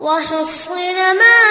وحصل ما